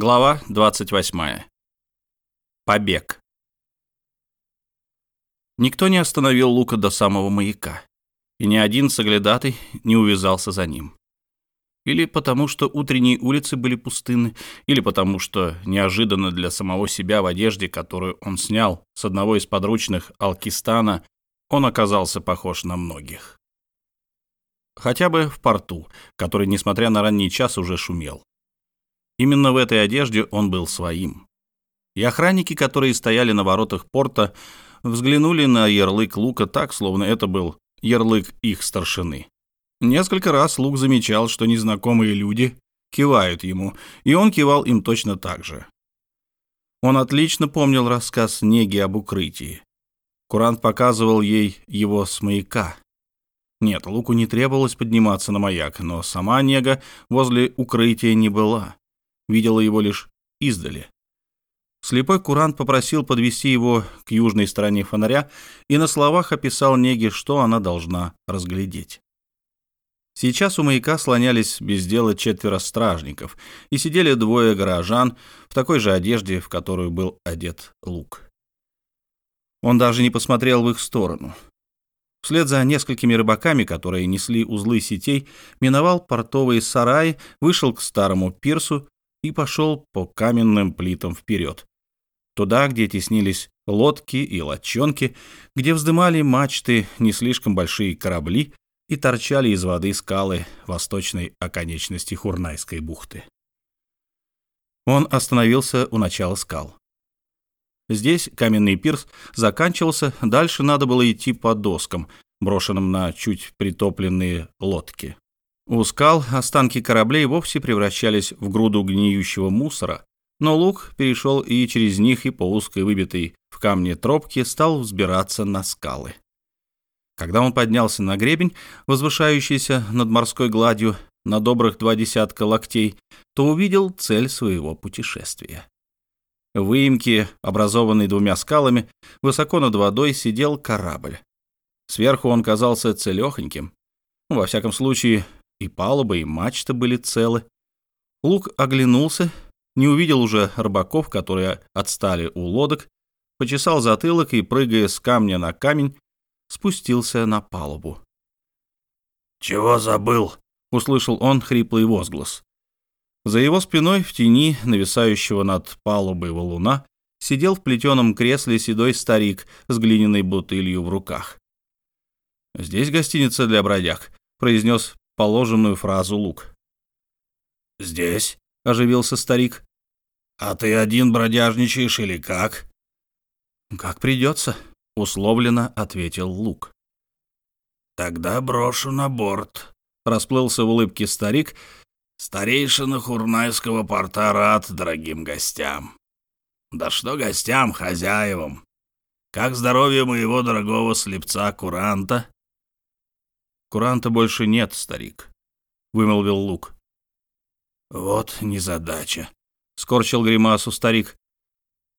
Глава 28. Побег. Никто не остановил Лука до самого маяка, и ни один соглядатый не увязался за ним. Или потому, что утренние улицы были пустынны, или потому, что неожиданно для самого себя в одежде, которую он снял с одного из подручных Алкистана, он оказался похож на многих. Хотя бы в порту, который, несмотря на ранний час, уже шумел. Именно в этой одежде он был своим. И охранники, которые стояли на воротах порта, взглянули на ярлык Лука так, словно это был ярлык их старшины. Несколько раз Лук замечал, что незнакомые люди кивают ему, и он кивал им точно так же. Он отлично помнил рассказ Неги об укрытии. Курант показывал ей его с маяка. Нет, Луку не требовалось подниматься на маяк, но сама Нега возле укрытия не была видела его лишь издали. Слепой курант попросил подвести его к южной стороне фонаря и на словах описал Неге, что она должна разглядеть. Сейчас у маяка слонялись без дела четверо стражников и сидели двое горожан в такой же одежде, в которую был одет лук. Он даже не посмотрел в их сторону. Вслед за несколькими рыбаками, которые несли узлы сетей, миновал портовые сараи, вышел к старому пирсу и пошел по каменным плитам вперед. Туда, где теснились лодки и лодчонки, где вздымали мачты не слишком большие корабли и торчали из воды скалы восточной оконечности Хурнайской бухты. Он остановился у начала скал. Здесь каменный пирс заканчивался, дальше надо было идти по доскам, брошенным на чуть притопленные лодки. У скал останки кораблей вовсе превращались в груду гниющего мусора, но Лук перешел и через них, и по узкой выбитой в камне тропке стал взбираться на скалы. Когда он поднялся на гребень, возвышающийся над морской гладью на добрых два десятка локтей, то увидел цель своего путешествия. В выемке, образованной двумя скалами, высоко над водой сидел корабль. Сверху он казался целехоньким. Во всяком случае, и палуба, и мачта были целы. Лук оглянулся, не увидел уже рыбаков, которые отстали у лодок, почесал затылок и, прыгая с камня на камень, спустился на палубу. «Чего забыл?» — услышал он хриплый возглас. За его спиной, в тени нависающего над палубой валуна, сидел в плетеном кресле седой старик с глиняной бутылью в руках. «Здесь гостиница для бродяг», — произнес положенную фразу Лук. «Здесь?» — оживился старик. «А ты один бродяжничаешь или как?» «Как придется», — условленно ответил Лук. «Тогда брошу на борт», — расплылся в улыбке старик. «Старейшина Хурнайского порта рад дорогим гостям. Да что гостям, хозяевам. Как здоровье моего дорогого слепца Куранта?» «Куранта больше нет, старик», — вымолвил Лук. «Вот незадача», — скорчил гримасу старик.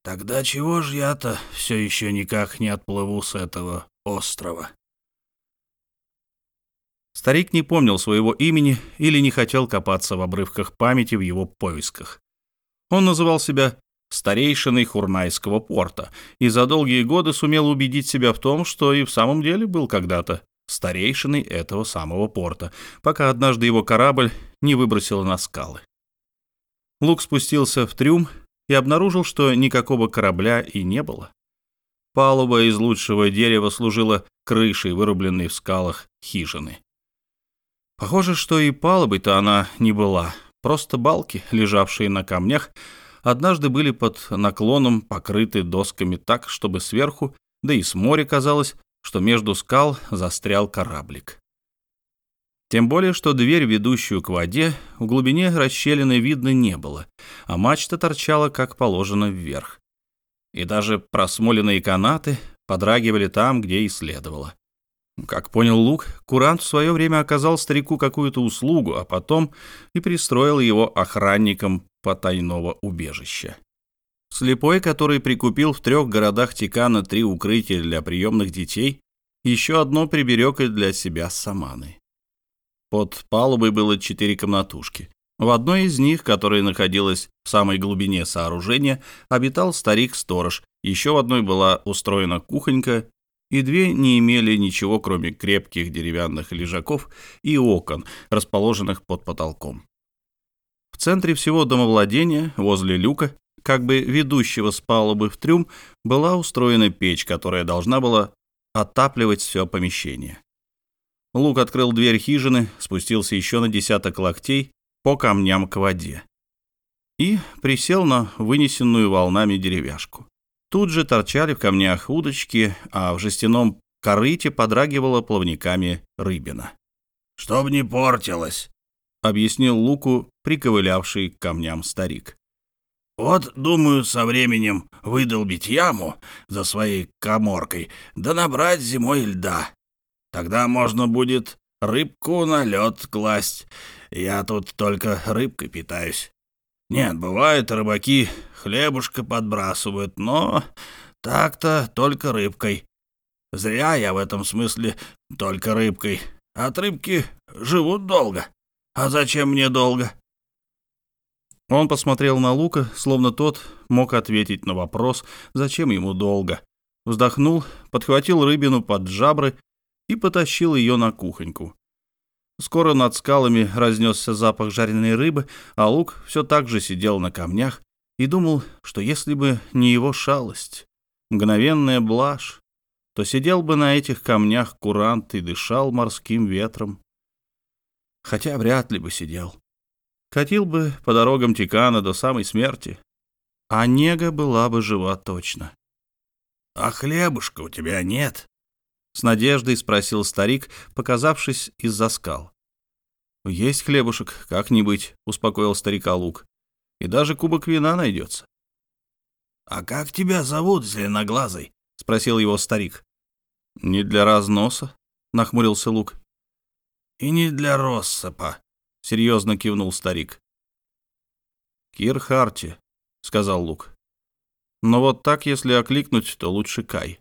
«Тогда чего ж я-то все еще никак не отплыву с этого острова?» Старик не помнил своего имени или не хотел копаться в обрывках памяти в его поисках. Он называл себя старейшиной Хурнайского порта и за долгие годы сумел убедить себя в том, что и в самом деле был когда-то старейшиной этого самого порта, пока однажды его корабль не выбросило на скалы. Лук спустился в трюм и обнаружил, что никакого корабля и не было. Палуба из лучшего дерева служила крышей, вырубленной в скалах хижины. Похоже, что и палубой-то она не была, просто балки, лежавшие на камнях, однажды были под наклоном покрыты досками так, чтобы сверху, да и с моря казалось, что между скал застрял кораблик. Тем более, что дверь, ведущую к воде, в глубине расщелины видно не было, а мачта торчала, как положено, вверх. И даже просмоленные канаты подрагивали там, где и следовало. Как понял Лук, Курант в свое время оказал старику какую-то услугу, а потом и пристроил его охранником потайного убежища. Слепой, который прикупил в трех городах Тикана три укрытия для приемных детей, еще одно приберег и для себя с Саманой. Под палубой было четыре комнатушки. В одной из них, которая находилась в самой глубине сооружения, обитал старик-сторож, еще в одной была устроена кухонька, и две не имели ничего, кроме крепких деревянных лежаков и окон, расположенных под потолком. В центре всего домовладения, возле люка, как бы ведущего с палубы в трюм, была устроена печь, которая должна была отапливать все помещение. Лук открыл дверь хижины, спустился еще на десяток локтей по камням к воде и присел на вынесенную волнами деревяшку. Тут же торчали в камнях удочки, а в жестяном корыте подрагивала плавниками рыбина. «Чтоб не портилось», — объяснил Луку приковылявший к камням старик. «Вот, думаю, со временем выдолбить яму за своей коморкой, да набрать зимой льда. Тогда можно будет рыбку на лед класть. Я тут только рыбкой питаюсь. Нет, бывает, рыбаки хлебушка подбрасывают, но так-то только рыбкой. Зря я в этом смысле только рыбкой. От рыбки живут долго. А зачем мне долго? Он посмотрел на Лука, словно тот мог ответить на вопрос, зачем ему долго. Вздохнул, подхватил рыбину под жабры и потащил ее на кухоньку. Скоро над скалами разнесся запах жареной рыбы, а Лук все так же сидел на камнях и думал, что если бы не его шалость, мгновенная блажь, то сидел бы на этих камнях курант и дышал морским ветром. Хотя вряд ли бы сидел. Катил бы по дорогам Тикана до самой смерти, а нега была бы жива точно. — А хлебушка у тебя нет? С надеждой спросил старик, показавшись из-за скал. «Есть хлебушек, как-нибудь», — успокоил старика Лук. «И даже кубок вина найдется». «А как тебя зовут, зеленоглазый?» — спросил его старик. «Не для разноса», — нахмурился Лук. «И не для россыпа», — серьезно кивнул старик. «Кир Харти», — сказал Лук. «Но вот так, если окликнуть, то лучше Кай».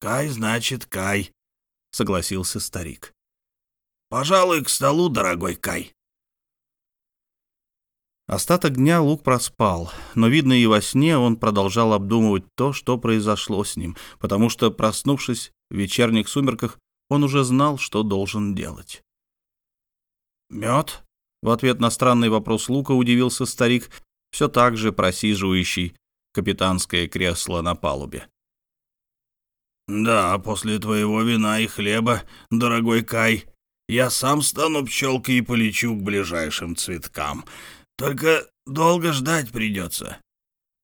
«Кай, значит, Кай», — согласился старик. «Пожалуй, к столу, дорогой Кай». Остаток дня Лук проспал, но, видно, и во сне он продолжал обдумывать то, что произошло с ним, потому что, проснувшись в вечерних сумерках, он уже знал, что должен делать. «Мед?» — в ответ на странный вопрос Лука удивился старик, все так же просиживающий капитанское кресло на палубе. «Да, после твоего вина и хлеба, дорогой Кай, я сам стану пчелкой и полечу к ближайшим цветкам. Только долго ждать придется.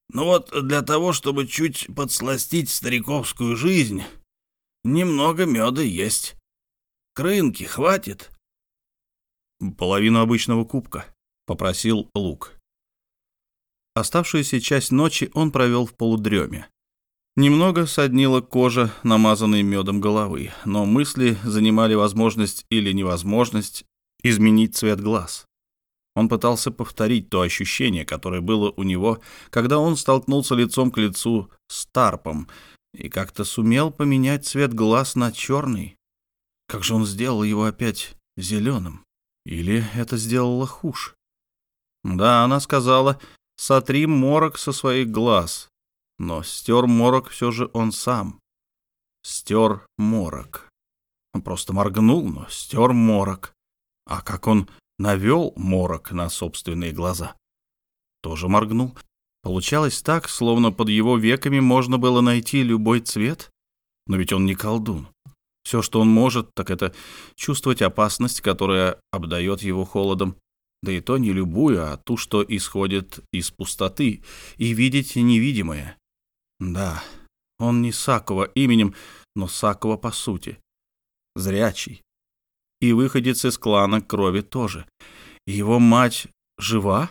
Но вот для того, чтобы чуть подсластить стариковскую жизнь, немного меда есть. Крынки хватит?» «Половину обычного кубка», — попросил Лук. Оставшуюся часть ночи он провел в полудреме. Немного соднила кожа, намазанной медом головы, но мысли занимали возможность или невозможность изменить цвет глаз. Он пытался повторить то ощущение, которое было у него, когда он столкнулся лицом к лицу с Тарпом, и как-то сумел поменять цвет глаз на черный. Как же он сделал его опять зеленым? Или это сделала хуже? Да, она сказала, сотри морок со своих глаз, но стер морок все же он сам. Стер морок. Он просто моргнул, но стер морок. А как он навел морок на собственные глаза? Тоже моргнул. Получалось так, словно под его веками можно было найти любой цвет. Но ведь он не колдун. Все, что он может, так это чувствовать опасность, которая обдает его холодом, да и то не любую, а ту, что исходит из пустоты, и видеть невидимое. Да, он не Сакова именем, но Сакова по сути. Зрячий. И выходец из клана крови тоже. его мать жива?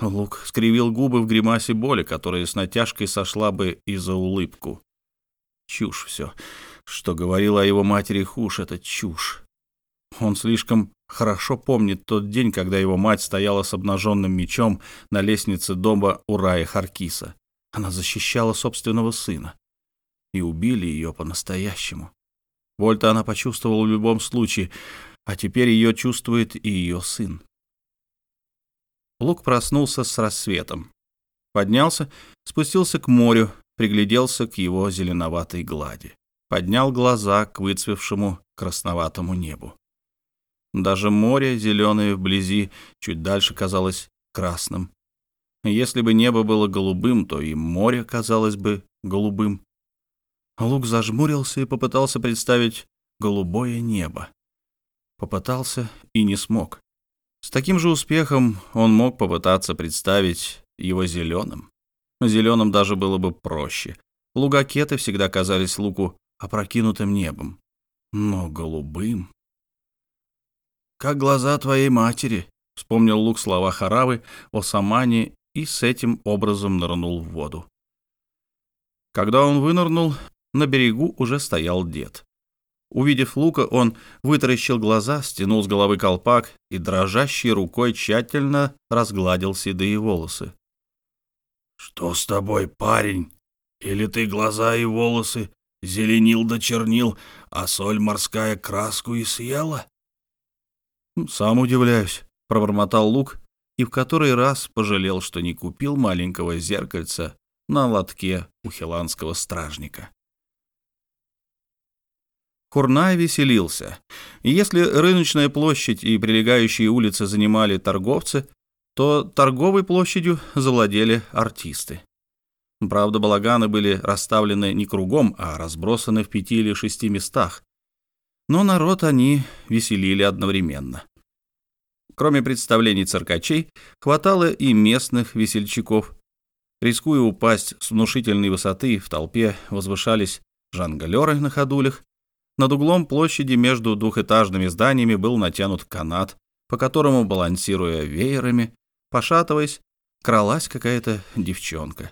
Лук скривил губы в гримасе боли, которая с натяжкой сошла бы и за улыбку. Чушь все. Что говорила о его матери Хуш, это чушь. Он слишком хорошо помнит тот день, когда его мать стояла с обнаженным мечом на лестнице дома Урая Харкиса. Она защищала собственного сына. И убили ее по-настоящему. Вольта она почувствовала в любом случае. а теперь ее чувствует и ее сын. Лук проснулся с рассветом. Поднялся, спустился к морю, пригляделся к его зеленоватой глади. Поднял глаза к выцвевшему красноватому небу. Даже море, зеленое вблизи, чуть дальше казалось красным. Если бы небо было голубым, то и море казалось бы голубым. Лук зажмурился и попытался представить голубое небо. Попытался и не смог. С таким же успехом он мог попытаться представить его зеленым. Зеленым даже было бы проще. Лугакеты всегда казались Луку опрокинутым небом. Но голубым... «Как глаза твоей матери», — вспомнил Лук слова Харавы о Самане и с этим образом нырнул в воду. Когда он вынырнул, на берегу уже стоял дед. Увидев Лука, он вытаращил глаза, стянул с головы колпак и дрожащей рукой тщательно разгладил седые волосы. «Что с тобой, парень? Или ты глаза и волосы зеленил да чернил, а соль морская краску и съела?» «Сам удивляюсь», — пробормотал Лук и в который раз пожалел, что не купил маленького зеркальца на лотке у хиланского стражника. Курнай веселился. если рыночная площадь и прилегающие улицы занимали торговцы, то торговой площадью завладели артисты. Правда, балаганы были расставлены не кругом, а разбросаны в пяти или шести местах. Но народ они веселили одновременно. Кроме представлений циркачей, хватало и местных весельчаков. Рискуя упасть с внушительной высоты, в толпе возвышались жонглеры на ходулях, над углом площади между двухэтажными зданиями был натянут канат, по которому, балансируя веерами, пошатываясь, кралась какая-то девчонка.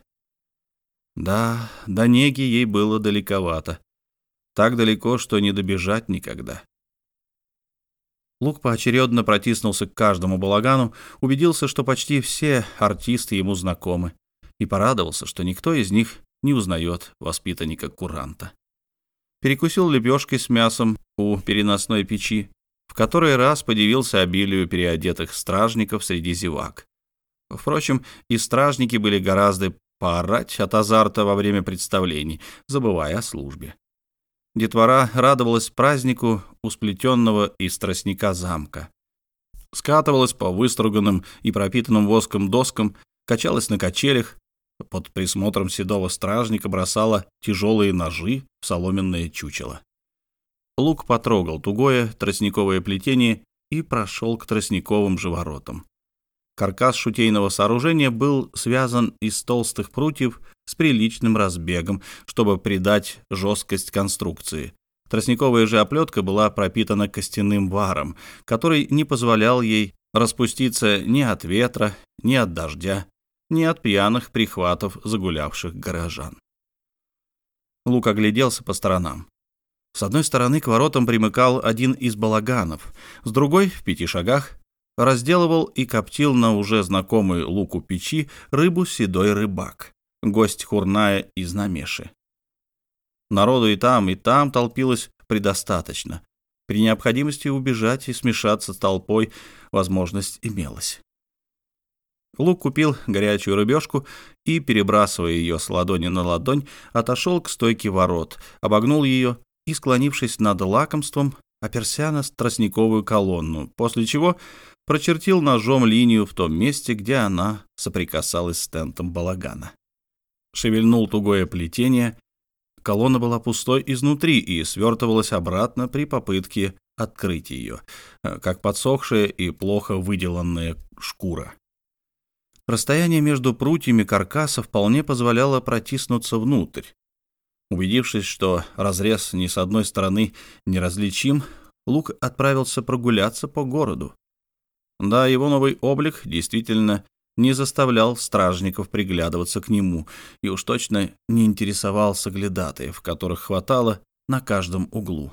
Да, до неги ей было далековато. Так далеко, что не добежать никогда. Лук поочередно протиснулся к каждому балагану, убедился, что почти все артисты ему знакомы, и порадовался, что никто из них не узнает воспитанника куранта перекусил лепешкой с мясом у переносной печи, в который раз подивился обилию переодетых стражников среди зевак. Впрочем, и стражники были гораздо поорать от азарта во время представлений, забывая о службе. Детвора радовалась празднику у сплетенного из тростника замка. Скатывалась по выструганным и пропитанным воском доскам, качалась на качелях, под присмотром седого стражника бросала тяжелые ножи в соломенное чучело. Лук потрогал тугое тростниковое плетение и прошел к тростниковым же воротам. Каркас шутейного сооружения был связан из толстых прутьев с приличным разбегом, чтобы придать жесткость конструкции. Тростниковая же оплетка была пропитана костяным варом, который не позволял ей распуститься ни от ветра, ни от дождя, ни от пьяных прихватов загулявших горожан. Лук огляделся по сторонам. С одной стороны к воротам примыкал один из балаганов, с другой, в пяти шагах, разделывал и коптил на уже знакомой луку печи рыбу седой рыбак, гость Хурная из Намеши. Народу и там, и там толпилось предостаточно. При необходимости убежать и смешаться с толпой возможность имелась. Лук купил горячую рыбешку и, перебрасывая ее с ладони на ладонь, отошел к стойке ворот, обогнул ее и, склонившись над лакомством, оперся на тростниковую колонну, после чего прочертил ножом линию в том месте, где она соприкасалась с тентом балагана. Шевельнул тугое плетение. Колонна была пустой изнутри и свертывалась обратно при попытке открыть ее, как подсохшая и плохо выделанная шкура. Расстояние между прутьями каркаса вполне позволяло протиснуться внутрь. Убедившись, что разрез ни с одной стороны неразличим, Лук отправился прогуляться по городу. Да, его новый облик действительно не заставлял стражников приглядываться к нему и уж точно не интересовал соглядатаев, которых хватало на каждом углу.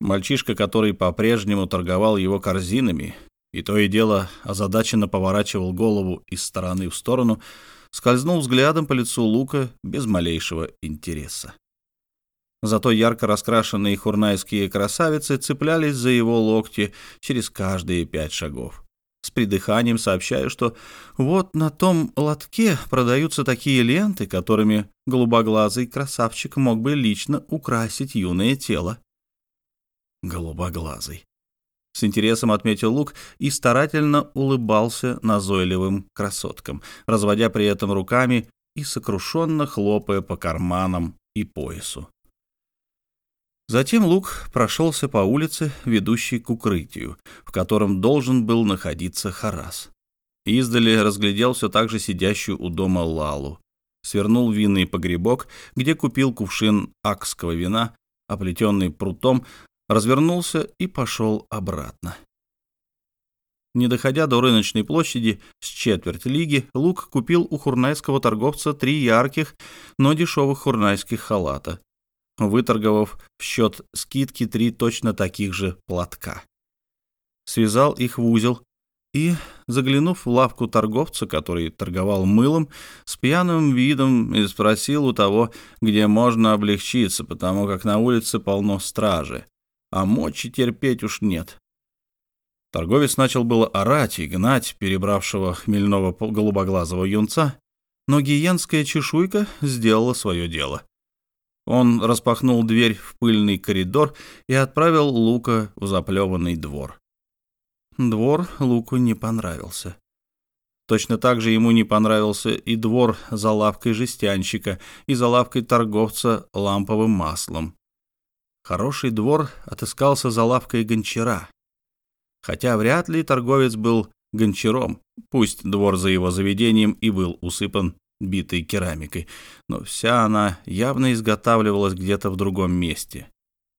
Мальчишка, который по-прежнему торговал его корзинами, и то и дело озадаченно поворачивал голову из стороны в сторону, скользнул взглядом по лицу Лука без малейшего интереса. Зато ярко раскрашенные хурнайские красавицы цеплялись за его локти через каждые пять шагов. С придыханием сообщаю, что вот на том лотке продаются такие ленты, которыми голубоглазый красавчик мог бы лично украсить юное тело. Голубоглазый. С интересом отметил Лук и старательно улыбался назойливым красоткам, разводя при этом руками и сокрушенно хлопая по карманам и поясу. Затем Лук прошелся по улице, ведущей к укрытию, в котором должен был находиться Харас. Издали разглядел все так же сидящую у дома Лалу. Свернул винный погребок, где купил кувшин акского вина, оплетенный прутом, развернулся и пошел обратно. Не доходя до рыночной площади с четверть лиги, Лук купил у хурнайского торговца три ярких, но дешевых хурнайских халата, выторговав в счет скидки три точно таких же платка. Связал их в узел и, заглянув в лавку торговца, который торговал мылом, с пьяным видом и спросил у того, где можно облегчиться, потому как на улице полно стражи, а мочи терпеть уж нет. Торговец начал было орать и гнать перебравшего хмельного голубоглазого юнца, но гиенская чешуйка сделала свое дело. Он распахнул дверь в пыльный коридор и отправил Лука в заплеванный двор. Двор Луку не понравился. Точно так же ему не понравился и двор за лавкой жестянщика и за лавкой торговца ламповым маслом. Хороший двор отыскался за лавкой гончара. Хотя вряд ли торговец был гончаром, пусть двор за его заведением и был усыпан битой керамикой, но вся она явно изготавливалась где-то в другом месте.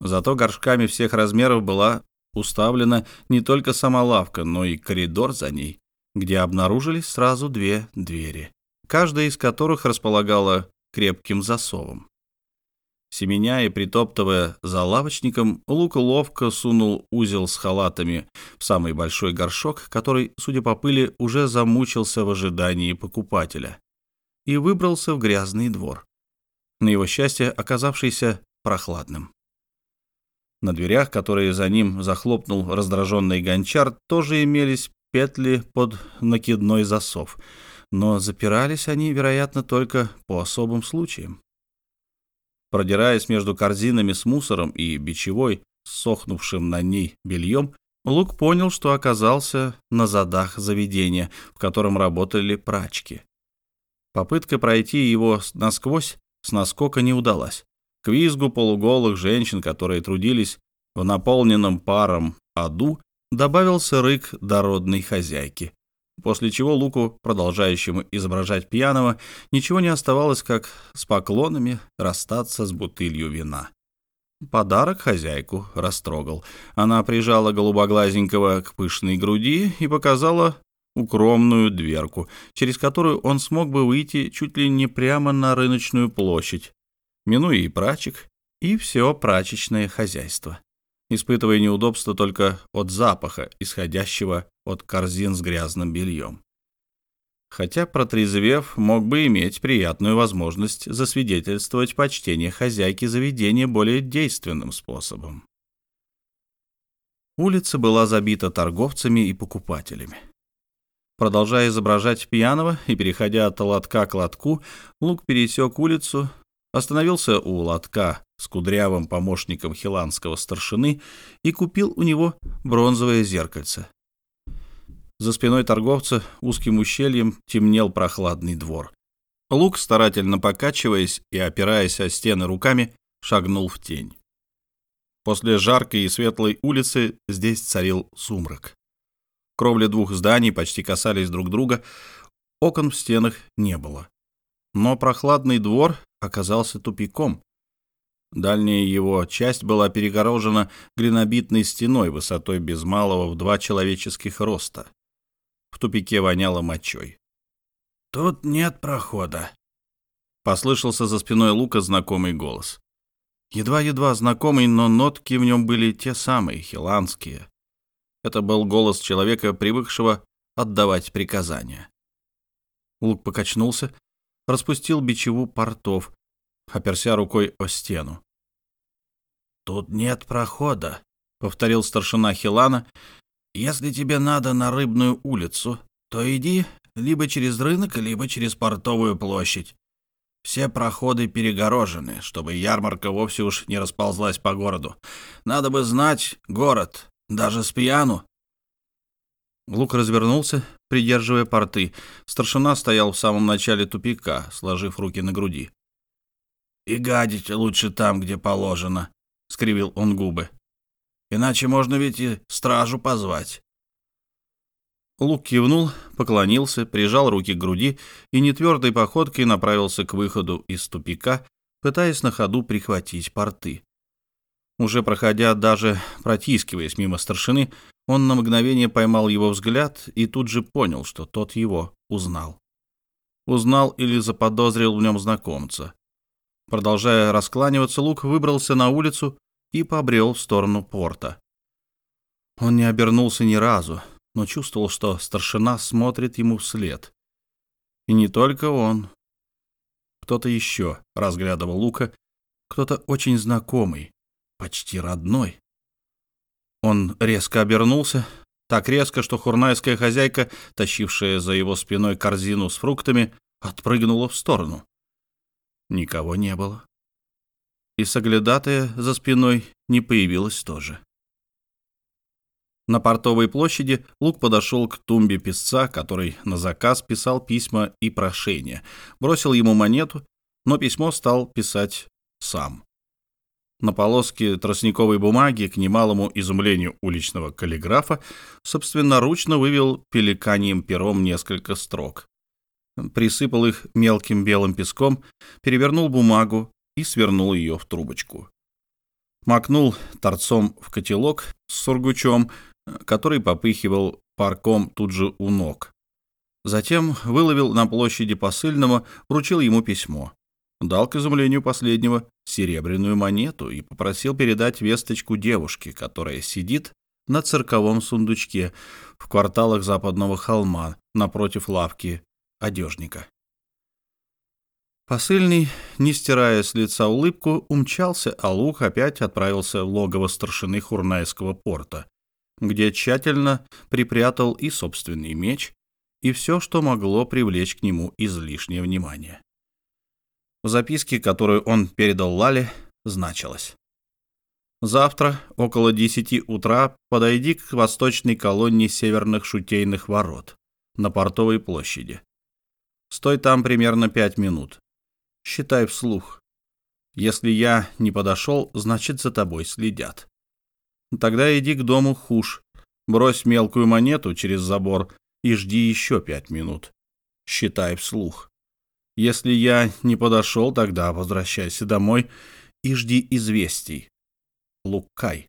Зато горшками всех размеров была уставлена не только сама лавка, но и коридор за ней, где обнаружились сразу две двери, каждая из которых располагала крепким засовом. Семеня и притоптывая за лавочником, Лука ловко сунул узел с халатами в самый большой горшок, который, судя по пыли, уже замучился в ожидании покупателя и выбрался в грязный двор, на его счастье оказавшийся прохладным. На дверях, которые за ним захлопнул раздраженный гончар, тоже имелись петли под накидной засов, но запирались они, вероятно, только по особым случаям. Продираясь между корзинами с мусором и бичевой, сохнувшим на ней бельем, Лук понял, что оказался на задах заведения, в котором работали прачки. Попытка пройти его насквозь с наскока не удалась. К визгу полуголых женщин, которые трудились в наполненном паром аду, добавился рык дородной хозяйки. После чего Луку, продолжающему изображать пьяного, ничего не оставалось, как с поклонами расстаться с бутылью вина. Подарок хозяйку растрогал. Она прижала голубоглазенького к пышной груди и показала укромную дверку, через которую он смог бы выйти чуть ли не прямо на рыночную площадь, минуя и прачек, и все прачечное хозяйство, испытывая неудобства только от запаха, исходящего от корзин с грязным бельем. Хотя, протрезвев, мог бы иметь приятную возможность засвидетельствовать почтение хозяйки заведения более действенным способом. Улица была забита торговцами и покупателями. Продолжая изображать пьяного и переходя от лотка к лотку, Лук пересек улицу, остановился у лотка с кудрявым помощником хиланского старшины и купил у него бронзовое зеркальце. За спиной торговца узким ущельем темнел прохладный двор. Лук, старательно покачиваясь и опираясь о стены руками, шагнул в тень. После жаркой и светлой улицы здесь царил сумрак. Кровли двух зданий почти касались друг друга, окон в стенах не было. Но прохладный двор оказался тупиком. Дальняя его часть была перегорожена глинобитной стеной высотой без малого в два человеческих роста. В тупике воняло мочой. «Тут нет прохода», — послышался за спиной Лука знакомый голос. Едва-едва знакомый, но нотки в нем были те самые, хиланские. Это был голос человека, привыкшего отдавать приказания. Лук покачнулся, распустил бичеву портов, оперся рукой о стену. тут нет прохода», — повторил старшина Хилана. «Если тебе надо на Рыбную улицу, то иди либо через рынок, либо через Портовую площадь. Все проходы перегорожены, чтобы ярмарка вовсе уж не расползлась по городу. Надо бы знать город, даже с пьяну». Лук развернулся, придерживая порты. Старшина стоял в самом начале тупика, сложив руки на груди. «И гадить лучше там, где положено», — скривил он губы. «Иначе можно ведь и стражу позвать». Лук кивнул, поклонился, прижал руки к груди и нетвердой походкой направился к выходу из тупика, пытаясь на ходу прихватить порты. Уже проходя, даже протискиваясь мимо старшины, он на мгновение поймал его взгляд и тут же понял, что тот его узнал. Узнал или заподозрил в нем знакомца. Продолжая раскланиваться, Лук выбрался на улицу и побрел в сторону порта. Он не обернулся ни разу, но чувствовал, что старшина смотрит ему вслед. И не только он. Кто-то еще разглядывал Лука, кто-то очень знакомый, почти родной. Он резко обернулся, так резко, что хурнайская хозяйка, тащившая за его спиной корзину с фруктами, отпрыгнула в сторону. Никого не было. И соглядатая за спиной не появилась тоже. На портовой площади Лук подошел к тумбе писца, который на заказ писал письма и прошения. Бросил ему монету, но письмо стал писать сам. На полоске тростниковой бумаги, к немалому изумлению уличного каллиграфа, собственноручно вывел пеликанием пером несколько строк. Присыпал их мелким белым песком, перевернул бумагу и свернул ее в трубочку. Макнул торцом в котелок с сургучом, который попыхивал парком тут же у ног. Затем выловил на площади посыльного, вручил ему письмо. Дал, к изумлению последнего, серебряную монету и попросил передать весточку девушке, которая сидит на цирковом сундучке в кварталах западного холма напротив лавки одежника. Посыльный, не стирая с лица улыбку, умчался, а Лук опять отправился в логово старшины Хурнайского порта, где тщательно припрятал и собственный меч, и все, что могло привлечь к нему излишнее внимание. В записке, которую он передал Лале, значилось. «Завтра, около десяти утра, подойди к восточной колонне северных шутейных ворот на Портовой площади. Стой там примерно пять минут. Считай вслух. Если я не подошел, значит, за тобой следят. Тогда иди к дому хуш, брось мелкую монету через забор и жди еще пять минут. Считай вслух. Если я не подошел, тогда возвращайся домой и жди известий. Лукай.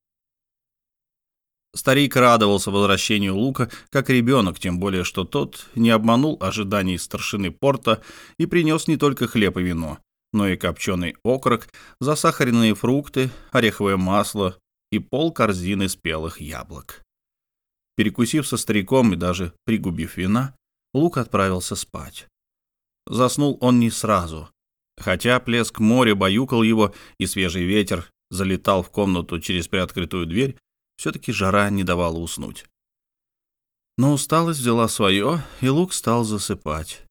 Старик радовался возвращению Лука как ребенок, тем более, что тот не обманул ожиданий старшины порта и принес не только хлеб и вино, но и копченый окорок, засахаренные фрукты, ореховое масло, и пол корзины спелых яблок. Перекусив со стариком и даже пригубив вина, Лук отправился спать. Заснул он не сразу, хотя плеск моря баюкал его, и свежий ветер залетал в комнату через приоткрытую дверь, все-таки жара не давала уснуть. Но усталость взяла свое, и Лук стал засыпать.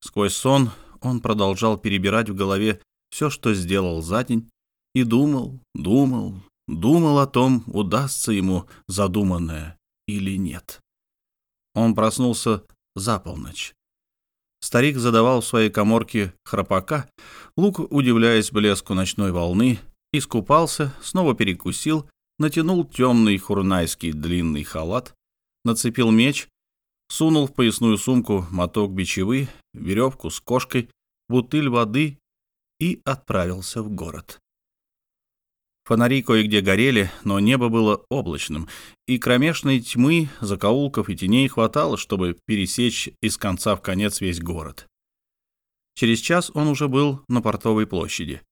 Сквозь сон он продолжал перебирать в голове все, что сделал за день, и думал, думал, Думал о том, удастся ему задуманное или нет. Он проснулся за полночь. Старик задавал в своей коморке храпака, Лук, удивляясь блеску ночной волны, искупался, снова перекусил, натянул темный хурнайский длинный халат, нацепил меч, сунул в поясную сумку моток бичевы, веревку с кошкой, бутыль воды и отправился в город. Фонари кое-где горели, но небо было облачным, и кромешной тьмы, закоулков и теней хватало, чтобы пересечь из конца в конец весь город. Через час он уже был на портовой площади.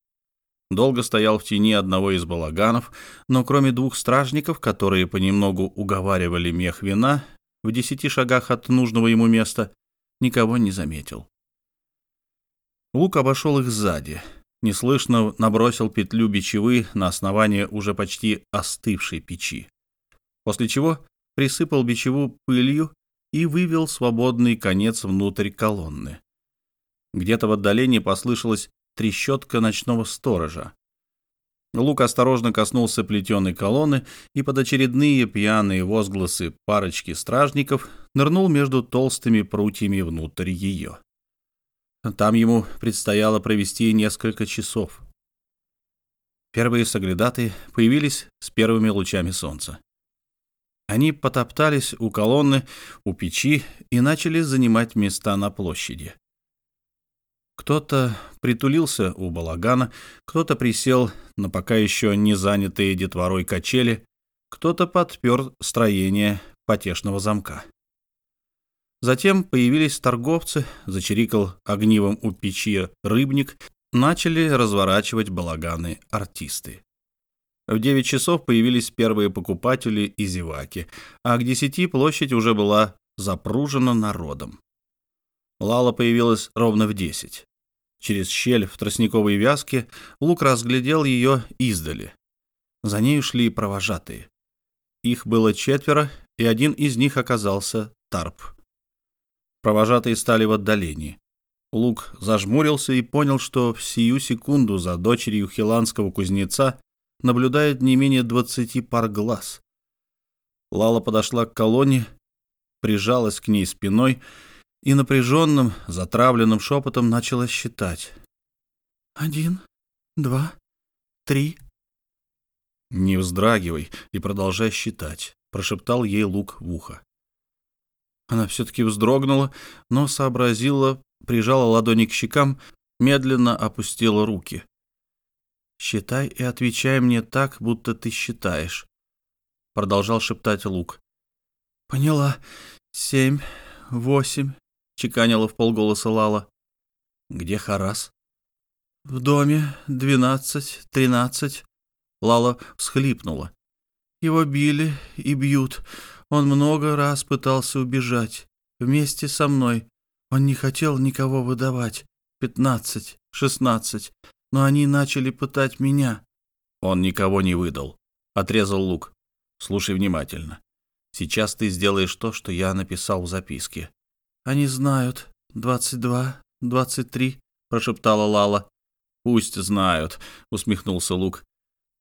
Долго стоял в тени одного из балаганов, но кроме двух стражников, которые понемногу уговаривали мех вина, в десяти шагах от нужного ему места, никого не заметил. Лук обошел их сзади — неслышно набросил петлю бичевы на основание уже почти остывшей печи, после чего присыпал бичеву пылью и вывел свободный конец внутрь колонны. Где-то в отдалении послышалась трещотка ночного сторожа. Лук осторожно коснулся плетеной колонны и под очередные пьяные возгласы парочки стражников нырнул между толстыми прутьями внутрь ее. Там ему предстояло провести несколько часов. Первые соглядаты появились с первыми лучами солнца. Они потоптались у колонны, у печи и начали занимать места на площади. Кто-то притулился у балагана, кто-то присел на пока еще не занятые детворой качели, кто-то подпер строение потешного замка. Затем появились торговцы, зачирикал огнивом у печи рыбник, начали разворачивать балаганы артисты. В девять часов появились первые покупатели и зеваки, а к десяти площадь уже была запружена народом. Лала появилась ровно в десять. Через щель в тростниковой вязке Лук разглядел ее издали. За ней шли провожатые. Их было четверо, и один из них оказался Тарп. Провожатые стали в отдалении. Лук зажмурился и понял, что в сию секунду за дочерью хиланского кузнеца наблюдает не менее двадцати пар глаз. Лала подошла к колонне, прижалась к ней спиной и напряженным, затравленным шепотом начала считать. «Один, два, три». «Не вздрагивай и продолжай считать», — прошептал ей лук в ухо. Она все-таки вздрогнула, но сообразила, прижала ладони к щекам, медленно опустила руки. «Считай и отвечай мне так, будто ты считаешь», — продолжал шептать Лук. «Поняла. Семь, восемь, — чеканила в полголоса Лала. «Где Харас?» «В доме двенадцать, тринадцать». Лала всхлипнула. «Его били и бьют. Он много раз пытался убежать. Вместе со мной. Он не хотел никого выдавать. Пятнадцать, шестнадцать. Но они начали пытать меня». «Он никого не выдал», — отрезал Лук. «Слушай внимательно. Сейчас ты сделаешь то, что я написал в записке. «Они знают. Двадцать два, двадцать три», — прошептала Лала. «Пусть знают», — усмехнулся Лук.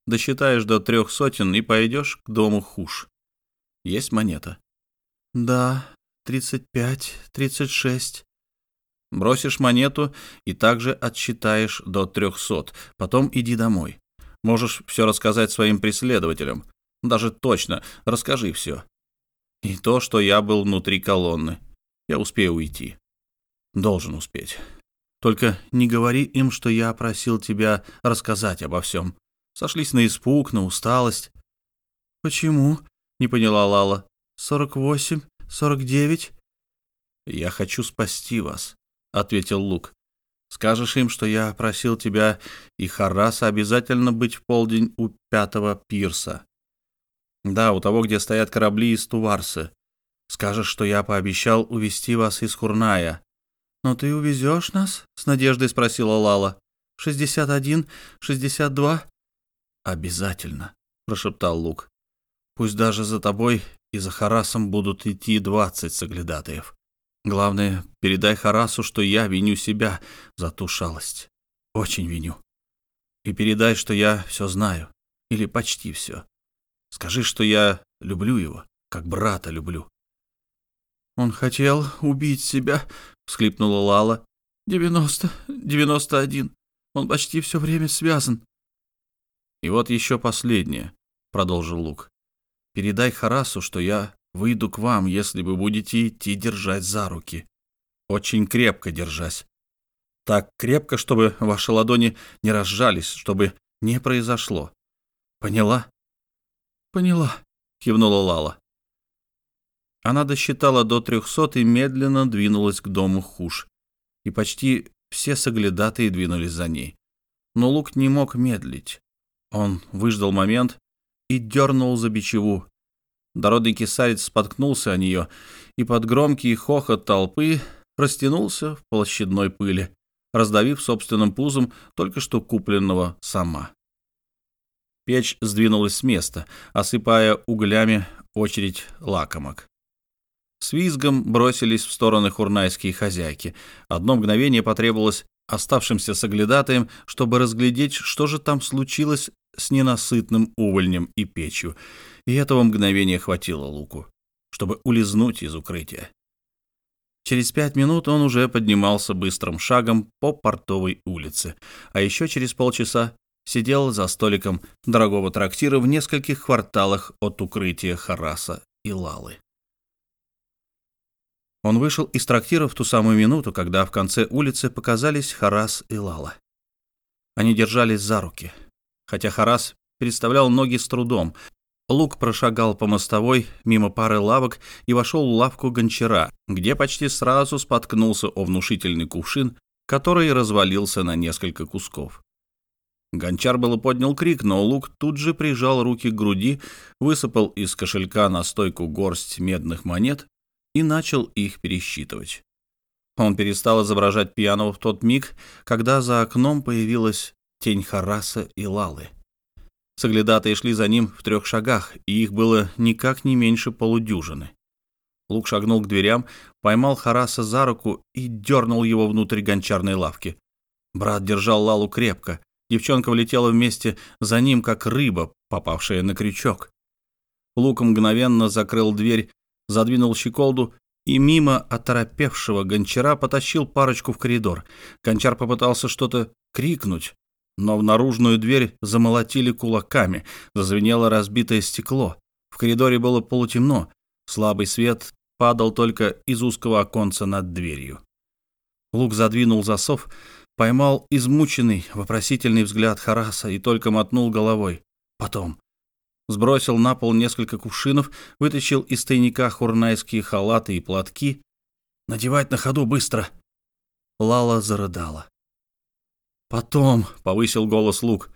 «Досчитаешь до трех сотен и пойдешь к дому хуш. Есть монета?» «Да, тридцать пять, тридцать шесть». Бросишь монету и также отсчитаешь до трехсот. Потом иди домой. Можешь все рассказать своим преследователям. Даже точно, расскажи все. И то, что я был внутри колонны. Я успею уйти. Должен успеть. Только не говори им, что я просил тебя рассказать обо всем. Сошлись на испуг, на усталость. Почему? Не поняла Лала. Сорок восемь, сорок девять. Я хочу спасти вас, ответил Лук. Скажешь им, что я просил тебя и Хараса обязательно быть в полдень у пятого пирса. Да, у того, где стоят корабли из Туварса. Скажешь, что я пообещал увести вас из Хурная. Но ты увезешь нас? С надеждой спросила Лала. Шестьдесят один, шестьдесят два? Обязательно, прошептал Лук. Пусть даже за тобой и за Харасом будут идти двадцать соглядатаев. Главное, передай Харасу, что я виню себя за ту шалость. Очень виню. И передай, что я все знаю. Или почти все. Скажи, что я люблю его, как брата люблю. «Он хотел убить себя», — всхлипнула Лала. «Девяносто, девяносто один. Он почти все время связан». «И вот еще последнее», — продолжил Лук. «Передай Харасу, что я выйду к вам, если вы будете идти держать за руки. Очень крепко держась. Так крепко, чтобы ваши ладони не разжались, чтобы не произошло. Поняла?» «Поняла», — кивнула Лала. Она досчитала до трехсот и медленно двинулась к дому хуш. И почти все соглядатые двинулись за ней. Но Лук не мог медлить. Он выждал момент и дернул за бичеву. Дородный кисарец споткнулся о нее, и под громкий хохот толпы растянулся в площадной пыли. раздавив собственным пузом только что купленного сама. Печь сдвинулась с места, осыпая углями очередь лакомок. С визгом бросились в стороны хурнайские хозяйки. Одно мгновение потребовалось оставшимся соглядатаем, чтобы разглядеть, что же там случилось с ненасытным увольнем и печью, и этого мгновения хватило Луку, чтобы улизнуть из укрытия. Через пять минут он уже поднимался быстрым шагом по портовой улице, а еще через полчаса сидел за столиком дорогого трактира в нескольких кварталах от укрытия Хараса и Лалы. Он вышел из трактира в ту самую минуту, когда в конце улицы показались Харас и Лала. Они держались за руки. Хотя Харас переставлял ноги с трудом, Лук прошагал по мостовой мимо пары лавок и вошел в лавку гончара, где почти сразу споткнулся о внушительный кувшин, который развалился на несколько кусков. Гончар было поднял крик, но Лук тут же прижал руки к груди, высыпал из кошелька на стойку горсть медных монет и начал их пересчитывать. Он перестал изображать пьяного в тот миг, когда за окном появилась тень Хараса и Лалы. Соглядатые шли за ним в трех шагах, и их было никак не меньше полудюжины. Лук шагнул к дверям, поймал Хараса за руку и дернул его внутрь гончарной лавки. Брат держал Лалу крепко. Девчонка влетела вместе за ним, как рыба, попавшая на крючок. Лук мгновенно закрыл дверь задвинул щеколду и мимо оторопевшего гончара потащил парочку в коридор. Гончар попытался что-то крикнуть, но в наружную дверь замолотили кулаками, зазвенело разбитое стекло. В коридоре было полутемно, слабый свет падал только из узкого оконца над дверью. Лук задвинул засов, поймал измученный, вопросительный взгляд Хараса и только мотнул головой. Потом сбросил на пол несколько кувшинов, вытащил из тайника хурнайские халаты и платки. «Надевать на ходу быстро!» Лала зарыдала. «Потом», — повысил голос Лук.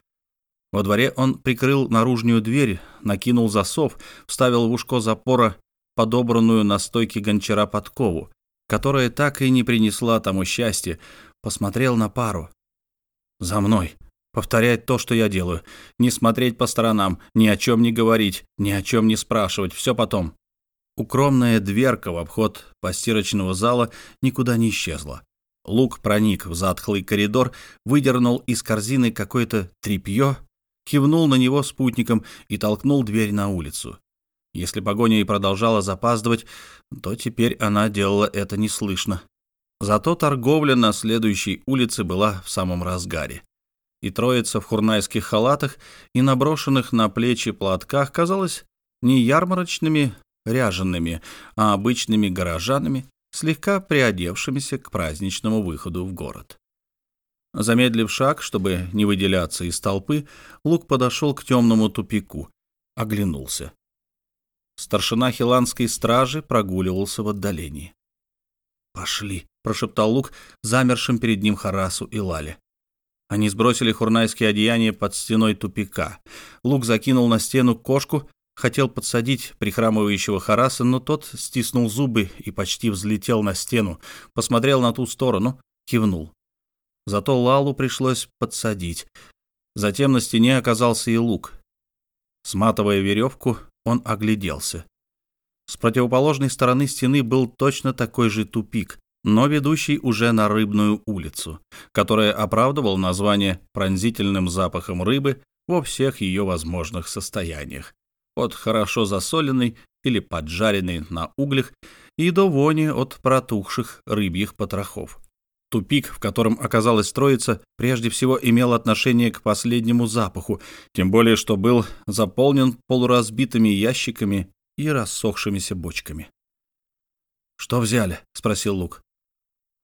Во дворе он прикрыл наружную дверь, накинул засов, вставил в ушко запора подобранную на стойке гончара подкову, которая так и не принесла тому счастья, посмотрел на пару. «За мной!» Повторять то, что я делаю. Не смотреть по сторонам, ни о чем не говорить, ни о чем не спрашивать. Все потом. Укромная дверка в обход постирочного зала никуда не исчезла. Лук проник в затхлый коридор, выдернул из корзины какое-то тряпье, кивнул на него спутником и толкнул дверь на улицу. Если погоня и продолжала запаздывать, то теперь она делала это неслышно. Зато торговля на следующей улице была в самом разгаре и троица в хурнайских халатах и наброшенных на плечи платках казалось не ярмарочными ряжеными, а обычными горожанами, слегка приодевшимися к праздничному выходу в город. Замедлив шаг, чтобы не выделяться из толпы, Лук подошел к темному тупику, оглянулся. Старшина хиланской стражи прогуливался в отдалении. «Пошли», — прошептал Лук замершим перед ним Харасу и Лале. Они сбросили хурнайские одеяния под стеной тупика. Лук закинул на стену кошку, хотел подсадить прихрамывающего Хараса, но тот стиснул зубы и почти взлетел на стену, посмотрел на ту сторону, кивнул. Зато Лалу пришлось подсадить. Затем на стене оказался и лук. Сматывая веревку, он огляделся. С противоположной стороны стены был точно такой же тупик, но ведущий уже на рыбную улицу, которая оправдывал название пронзительным запахом рыбы во всех ее возможных состояниях, от хорошо засоленной или поджаренной на углях и до вони от протухших рыбьих потрохов. Тупик, в котором оказалась троица, прежде всего имел отношение к последнему запаху, тем более что был заполнен полуразбитыми ящиками и рассохшимися бочками. «Что взяли?» — спросил Лук.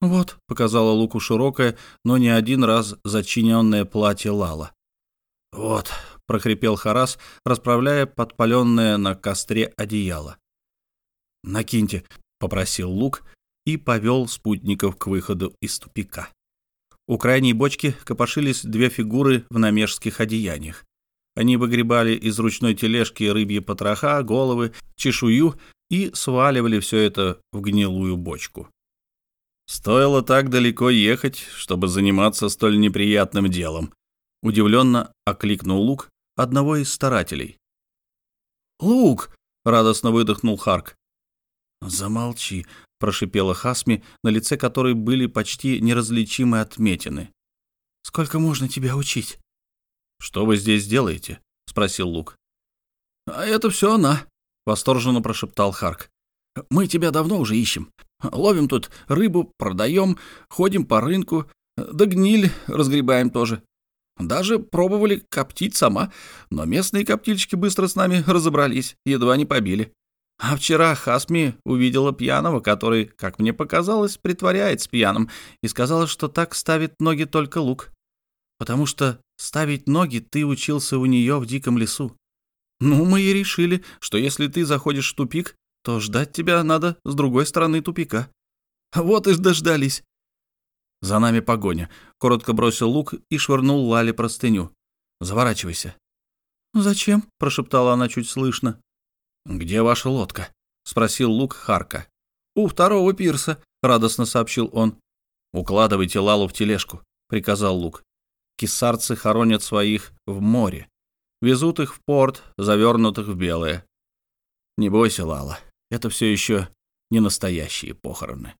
«Вот», — показала Луку широкое, но не один раз зачиненное платье Лала. «Вот», — прохрипел Харас, расправляя подпаленное на костре одеяло. «Накиньте», — попросил Лук и повел спутников к выходу из тупика. У крайней бочки копошились две фигуры в намежских одеяниях. Они выгребали из ручной тележки рыбьи потроха, головы, чешую и сваливали все это в гнилую бочку. Стоило так далеко ехать, чтобы заниматься столь неприятным делом. Удивленно окликнул Лук одного из старателей. «Лук!» — радостно выдохнул Харк. «Замолчи», — прошипела Хасми, на лице которой были почти неразличимые отметины. «Сколько можно тебя учить?» «Что вы здесь делаете?» — спросил Лук. «А это все она», — восторженно прошептал Харк. «Мы тебя давно уже ищем. Ловим тут рыбу, продаем, ходим по рынку, да гниль разгребаем тоже. Даже пробовали коптить сама, но местные коптильщики быстро с нами разобрались, едва не побили. А вчера Хасми увидела пьяного, который, как мне показалось, притворяется пьяным, и сказала, что так ставит ноги только лук. Потому что ставить ноги ты учился у нее в диком лесу. Ну, мы и решили, что если ты заходишь в тупик, то ждать тебя надо с другой стороны тупика. Вот и дождались. За нами погоня. Коротко бросил лук и швырнул Лале простыню. Заворачивайся. «Зачем?» — прошептала она чуть слышно. «Где ваша лодка?» — спросил Лук Харка. «У второго пирса», — радостно сообщил он. «Укладывайте Лалу в тележку», — приказал Лук. «Кисарцы хоронят своих в море. Везут их в порт, завернутых в белое. Не бойся, Лала, это все еще не настоящие похороны».